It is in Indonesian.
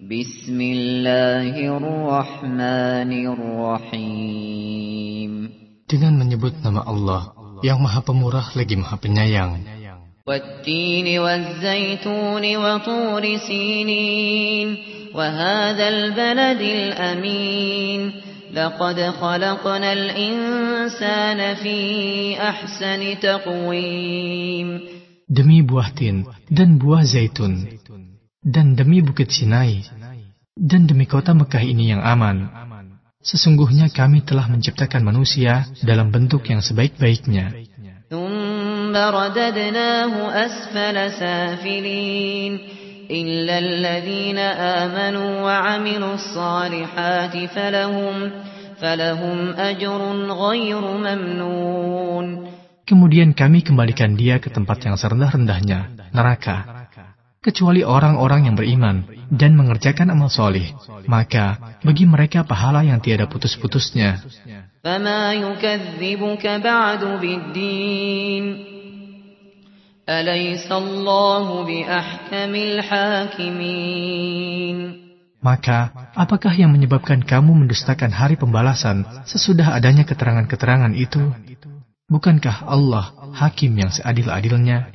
بسم الله الرحمن الرحيم Dengan menyebut nama Allah yang Maha Pemurah lagi Maha Penyayang. والتين والزيتون وطور سينين وهذا البلد الأمين لقد خلقنا الإنسان في أحسن تقويم Demi buah tin dan buah zaitun. Dan demi bukit Sinai. Dan demi kota Mekah ini yang aman. Sesungguhnya kami telah menciptakan manusia dalam bentuk yang sebaik-baiknya. ثم رددناه أسفل سافلين إلا الذين آمنوا وعملوا الصالحات فلهم فلهم أجر غير ممنون Kemudian kami kembalikan dia ke tempat yang serendah-rendahnya, neraka. kecuali orang-orang yang beriman dan mengerjakan amal solih, maka bagi mereka pahala yang tiada putus-putusnya. Maka, apakah yang menyebabkan kamu mendustakan hari pembalasan sesudah adanya keterangan-keterangan itu? Bukankah Allah hakim yang seadil-adilnya?